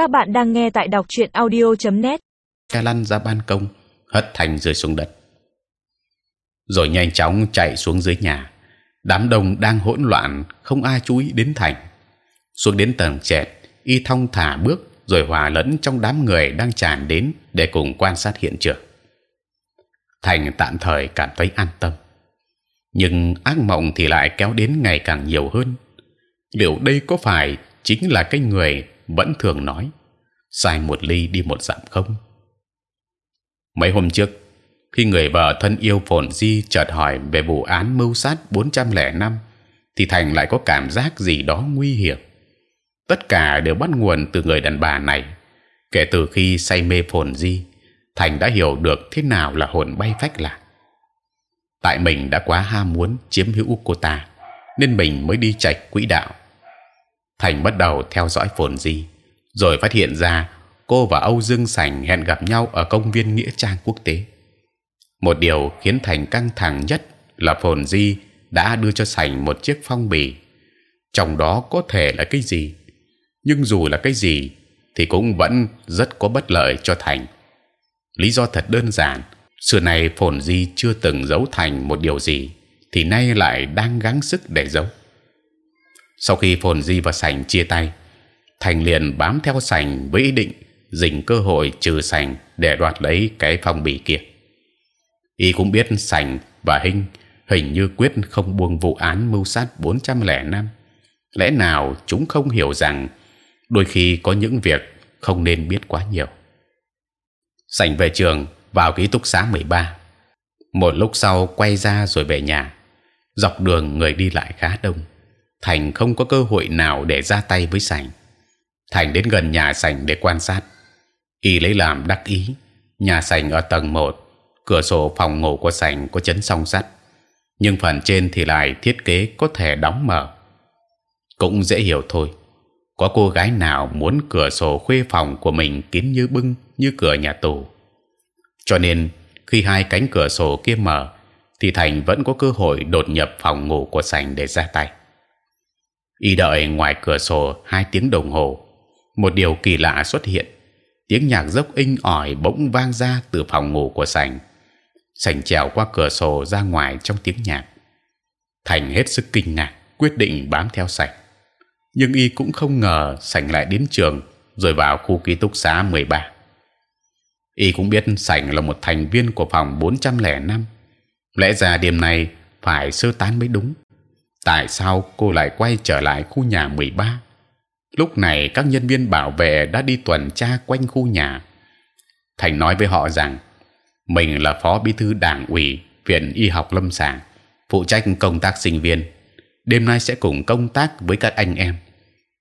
Các bạn đang nghe tại đọc truyện audio.net. Ca lăn ra ban công, hất Thành rơi xuống đất, rồi nhanh chóng chạy xuống dưới nhà. Đám đông đang hỗn loạn, không ai chú ý đến Thành. Xuống đến tầng trệt, y thong thả bước, rồi hòa lẫn trong đám người đang tràn đến để cùng quan sát hiện trường. Thành tạm thời cảm thấy an tâm, nhưng ác mộng thì lại kéo đến ngày càng nhiều hơn. Liệu đây có phải chính là cái người vẫn thường nói sai một ly đi một dặm không? Mấy hôm trước, khi người vợ thân yêu phồn di chợt hỏi về vụ án mưu sát 405 thì thành lại có cảm giác gì đó nguy hiểm. Tất cả đều bắt nguồn từ người đàn bà này. Kể từ khi say mê phồn di, thành đã hiểu được thế nào là hồn bay phách lạc. Tại mình đã quá ham muốn chiếm hữu cô ta, nên mình mới đi chạch quỹ đạo. Thành bắt đầu theo dõi phồn di, rồi phát hiện ra cô và Âu Dương Sành hẹn gặp nhau ở công viên nghĩa trang quốc tế. Một điều khiến Thành căng thẳng nhất là phồn di đã đưa cho Sành một chiếc phong bì, trong đó có thể là cái gì, nhưng dù là cái gì thì cũng vẫn rất có bất lợi cho Thành. Lý do thật đơn giản, xưa này phồn di chưa từng giấu Thành một điều gì, thì nay lại đang gắng sức để giấu. Sau khi phồn di và Sành chia tay, Thành liền bám theo Sành với ý định dình cơ hội trừ Sành để đoạt lấy cái phong bì kia. Y cũng biết sành và hình hình như quyết không buông vụ án mưu sát 405 lẽ nào chúng không hiểu rằng đôi khi có những việc không nên biết quá nhiều. Sành về trường vào ký túc xá 13 một lúc sau quay ra rồi về nhà dọc đường người đi lại khá đông thành không có cơ hội nào để ra tay với sành thành đến gần nhà sành để quan sát. Y lấy làm đắc ý. Nhà sành ở tầng 1 cửa sổ phòng ngủ của sảnh có chấn song sắt, nhưng phần trên thì lại thiết kế có thể đóng mở. Cũng dễ hiểu thôi, có cô gái nào muốn cửa sổ khuê phòng của mình kín như bưng, như cửa nhà tù? Cho nên, khi hai cánh cửa sổ kia mở, thì thành vẫn có cơ hội đột nhập phòng ngủ của sảnh để ra tay y đợi ngoài cửa sổ hai tiếng đồng hồ. Một điều kỳ lạ xuất hiện. Tiếng nhạc dốc inh ỏi bỗng vang ra từ phòng ngủ của sảnh sành trèo qua cửa sổ ra ngoài trong tiếng nhạc. Thành hết sức kinh ngạc, quyết định bám theo sành. Nhưng y cũng không ngờ sành lại đến trường, rồi vào khu ký túc xá 13 y cũng biết sành là một thành viên của phòng 405 lẽ ra đêm này phải sơ tán mới đúng tại sao cô lại quay trở lại khu nhà 13 lúc này các nhân viên bảo vệ đã đi tuần tra quanh khu nhà. Thành nói với họ rằng, mình là phó bí thư đảng ủy, viện y học lâm sàng, phụ trách công tác sinh viên. Đêm nay sẽ cùng công tác với các anh em,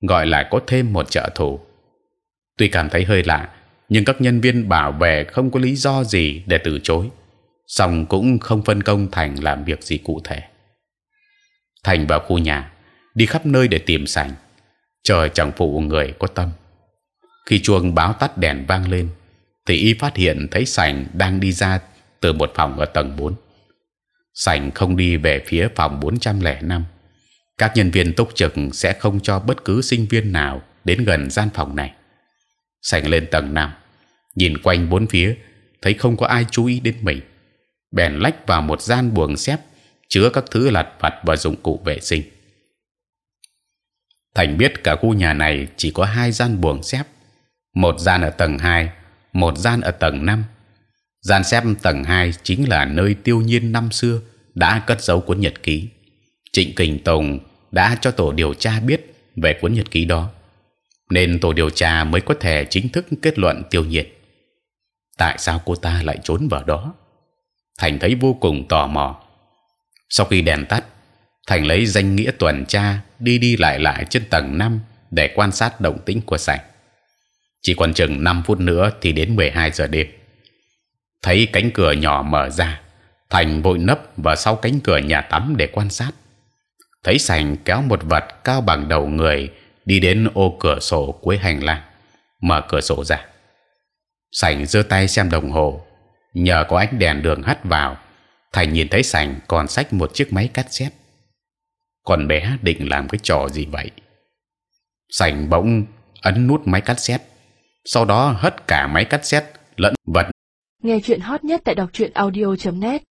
gọi là có thêm một trợ thủ. Tuy cảm thấy hơi lạ, nhưng các nhân viên bảo vệ không có lý do gì để từ chối. Song cũng không phân công thành làm việc gì cụ thể thành vào khu nhà, đi khắp nơi để tìm sành chờ chẳng phụ người có tâm. Khi chuông báo tắt đèn vang lên, thì y phát hiện thấy sành đang đi ra từ một phòng ở tầng 4 sành không đi về phía phòng 405 các nhân viên túc trực sẽ không cho bất cứ sinh viên nào đến gần gian phòng này. Sành lên tầng 5 nhìn quanh bốn phía, thấy không có ai chú ý đến mình. Bèn lách vào một gian buồng xếp chứa các thứ lặt vặt và dụng cụ vệ sinh. Thành biết cả khu nhà này chỉ có hai gian buồng xếp, một gian ở tầng 2 một gian ở tầng 5 gian xếp tầng 2 chính là nơi tiêu nhiên năm xưa đã cất giấu cuốn nhật ký. Trịnh kình tùng đã cho tổ điều tra biết về cuốn nhật ký đó, nên tổ điều tra mới có thể chính thức kết luận tiêu nhiên. Tại sao cô ta lại trốn vào đó? Thành thấy vô cùng tò mò sau khi đèn tắt, thành lấy danh nghĩa tuần tra đi đi lại lại trên tầng 5 để quan sát động tĩnh của sảnh. Chỉ còn chừng 5 phút nữa thì đến 12 giờ đêm. Thấy cánh cửa nhỏ mở ra, thành vội nấp vào sau cánh cửa nhà tắm để quan sát. Thấy sành kéo một vật cao bằng đầu người đi đến ô cửa sổ cuối hành lang, mở cửa sổ ra. Sành giơ tay xem đồng hồ, nhờ có ánh đèn đường hắt vào thành nhìn thấy sành còn sách một chiếc máy cắt xét còn bé định làm cái trò gì vậy? Sành bỗng ấn nút máy cắt xét sau đó hất cả máy cắt xét lẫn vật. Nghe chuyện hot nhất tại đọc truyện audio.net